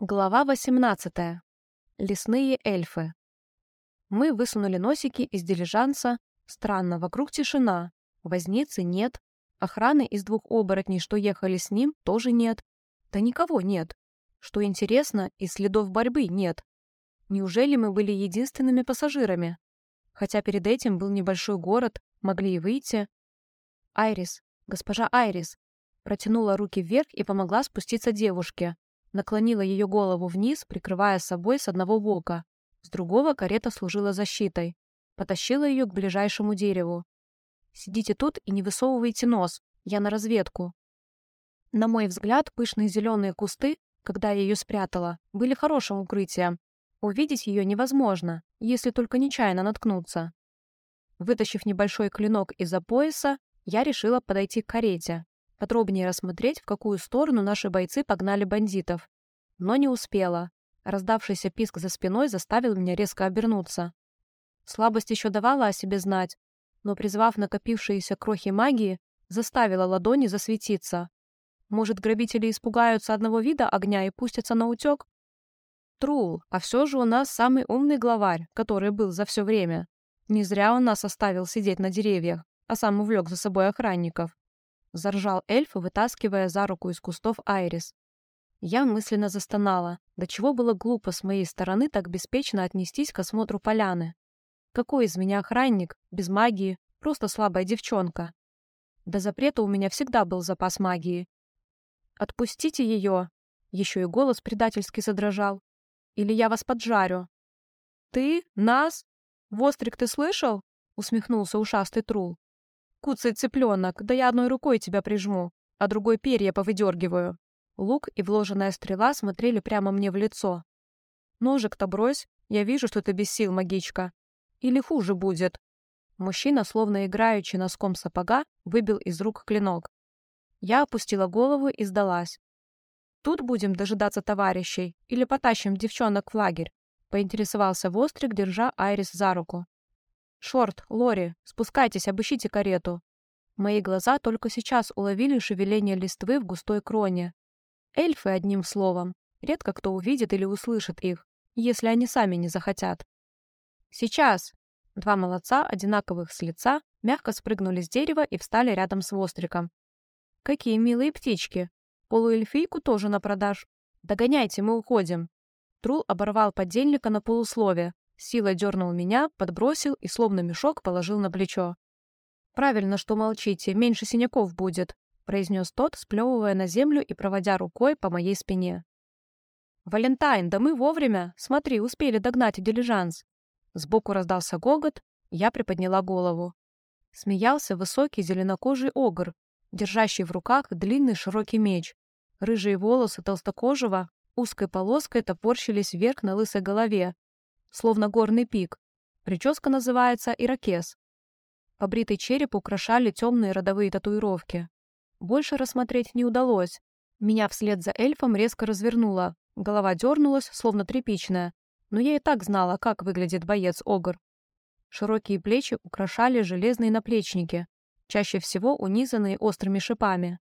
Глава 18. Лесные эльфы. Мы высунули носики из дилижанса. Странно, вокруг тишина. Возницы нет. Охраны из двух оборотней, что ехали с ним, тоже нет. Да никого нет. Что интересно, и следов борьбы нет. Неужели мы были единственными пассажирами? Хотя перед этим был небольшой город, могли и выйти. Айрис, госпожа Айрис, протянула руки вверх и помогла спуститься девушке, наклонила ее голову вниз, прикрывая собой с одного бока. С другого карета служила защитой. Потащила ее к ближайшему дереву. «Сидите тут и не высовывайте нос. Я на разведку». На мой взгляд, пышные зеленые кусты, когда я ее спрятала, были хорошим укрытием. Увидеть ее невозможно, если только нечаянно наткнуться. Вытащив небольшой клинок из-за пояса, я решила подойти к карете подробнее рассмотреть, в какую сторону наши бойцы погнали бандитов. Но не успела. Раздавшийся писк за спиной заставил меня резко обернуться. Слабость еще давала о себе знать, но, призвав накопившиеся крохи магии, заставила ладони засветиться. Может, грабители испугаются одного вида огня и пустятся на утек? Трул, а все же у нас самый умный главарь, который был за все время. Не зря он нас оставил сидеть на деревьях, а сам увлек за собой охранников. — заржал эльф, вытаскивая за руку из кустов Айрис. Я мысленно застонала. До чего было глупо с моей стороны так беспечно отнестись к осмотру поляны. Какой из меня охранник, без магии, просто слабая девчонка. До запрета у меня всегда был запас магии. «Отпустите ее!» Еще и голос предательски задрожал. «Или я вас поджарю!» «Ты? Нас? Вострик, ты слышал?» усмехнулся ушастый трул. Куцый цыпленок, да я одной рукой тебя прижму, а другой перья повыдергиваю. Лук и вложенная стрела смотрели прямо мне в лицо. Ножик-то брось, я вижу, что ты без сил, магичка. Или хуже будет. Мужчина, словно играючи носком сапога, выбил из рук клинок. Я опустила голову и сдалась. «Тут будем дожидаться товарищей или потащим девчонок в лагерь?» — поинтересовался Вострик, держа Айрис за руку. «Шорт, Лори, спускайтесь, обыщите карету». Мои глаза только сейчас уловили шевеление листвы в густой кроне. Эльфы, одним словом, редко кто увидит или услышит их, если они сами не захотят. «Сейчас!» Два молодца, одинаковых с лица, мягко спрыгнули с дерева и встали рядом с востриком. «Какие милые птички! Полуэльфийку тоже на продаж. Догоняйте, мы уходим!» Трул оборвал подельника на полуслове, Сила дернул меня, подбросил и словно мешок положил на плечо. «Правильно, что молчите, меньше синяков будет», произнес тот, сплевывая на землю и проводя рукой по моей спине. «Валентайн, да мы вовремя! Смотри, успели догнать дилижанс!» Сбоку раздался гогот, я приподняла голову. Смеялся высокий зеленокожий огр, держащий в руках длинный широкий меч. Рыжие волосы толстокожего узкой полоской топорщились вверх на лысой голове, словно горный пик. Прическа называется ирокез. Побритый череп украшали темные родовые татуировки. Больше рассмотреть не удалось. Меня вслед за эльфом резко развернуло. Голова дернулась, словно тряпичная. Но я и так знала, как выглядит боец-огр. Широкие плечи украшали железные наплечники, чаще всего унизанные острыми шипами.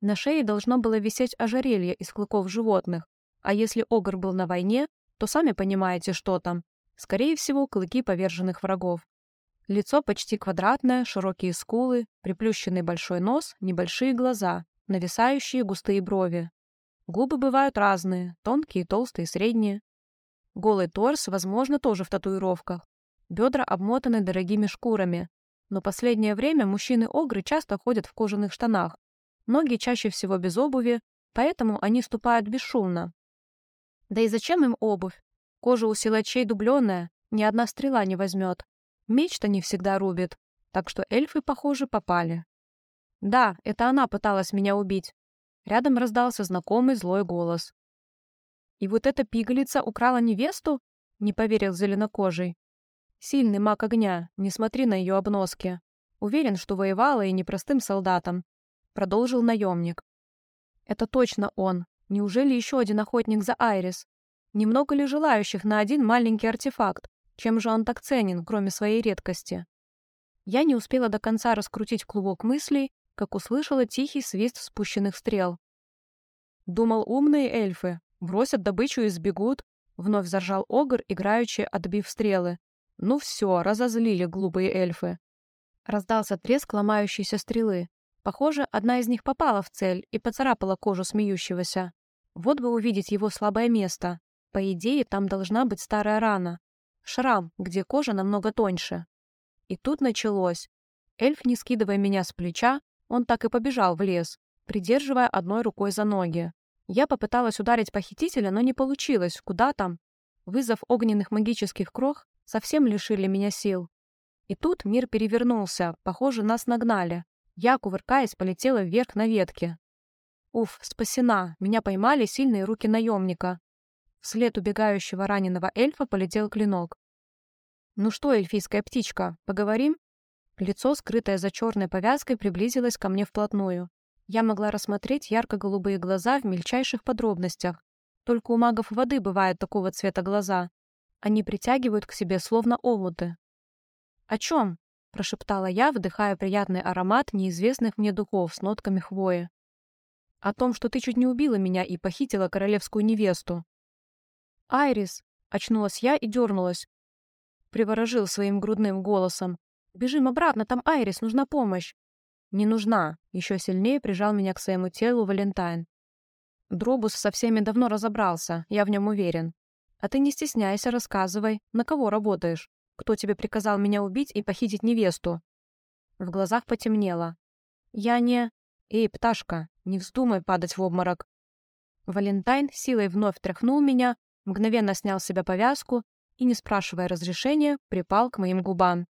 На шее должно было висеть ожерелье из клыков животных, а если огр был на войне, то сами понимаете, что там. Скорее всего, клыки поверженных врагов. Лицо почти квадратное, широкие скулы, приплющенный большой нос, небольшие глаза, нависающие густые брови. Губы бывают разные, тонкие, толстые, средние. Голый торс, возможно, тоже в татуировках. Бедра обмотаны дорогими шкурами. Но последнее время мужчины-огры часто ходят в кожаных штанах. Ноги чаще всего без обуви, поэтому они ступают бесшумно, да и зачем им обувь? Кожа у силачей дубленая, ни одна стрела не возьмет. Меч-то не всегда рубит, так что эльфы, похоже, попали. Да, это она пыталась меня убить. Рядом раздался знакомый злой голос. «И вот эта пигалица украла невесту?» — не поверил зеленокожий. «Сильный маг огня, не смотри на ее обноски. Уверен, что воевала и непростым солдатом», — продолжил наемник. «Это точно он. Неужели еще один охотник за Айрис? Немного ли желающих на один маленький артефакт? Чем же он так ценен, кроме своей редкости? Я не успела до конца раскрутить клубок мыслей, как услышала тихий свист спущенных стрел. Думал, умные эльфы, Бросят добычу и сбегут. Вновь заржал Огр, играючи, отбив стрелы. Ну все, разозлили глупые эльфы. Раздался треск ломающейся стрелы. Похоже, одна из них попала в цель и поцарапала кожу смеющегося. Вот бы увидеть его слабое место. По идее, там должна быть старая рана. Шрам, где кожа намного тоньше. И тут началось. Эльф, не скидывая меня с плеча, он так и побежал в лес, придерживая одной рукой за ноги. Я попыталась ударить похитителя, но не получилось. Куда там? Вызов огненных магических крох совсем лишили меня сил. И тут мир перевернулся, похоже, нас нагнали. Я, кувыркаясь, полетела вверх на ветке. Уф, спасена, меня поймали сильные руки наемника. Вслед убегающего раненого эльфа полетел клинок. «Ну что, эльфийская птичка, поговорим?» Лицо, скрытое за черной повязкой, приблизилось ко мне вплотную. Я могла рассмотреть ярко-голубые глаза в мельчайших подробностях. Только у магов воды бывают такого цвета глаза. Они притягивают к себе словно омуты. «О чем?» – прошептала я, вдыхая приятный аромат неизвестных мне духов с нотками хвои. «О том, что ты чуть не убила меня и похитила королевскую невесту». «Айрис!» – очнулась я и дернулась. Приворожил своим грудным голосом. «Бежим обратно, там Айрис, нужна помощь!» «Не нужна!» – еще сильнее прижал меня к своему телу Валентайн. Дробус со всеми давно разобрался, я в нем уверен. А ты не стесняйся, рассказывай, на кого работаешь? Кто тебе приказал меня убить и похитить невесту?» В глазах потемнело. «Я не...» «Эй, пташка, не вздумай падать в обморок!» Валентайн силой вновь тряхнул меня, мгновенно снял с себя повязку и, не спрашивая разрешения, припал к моим губам.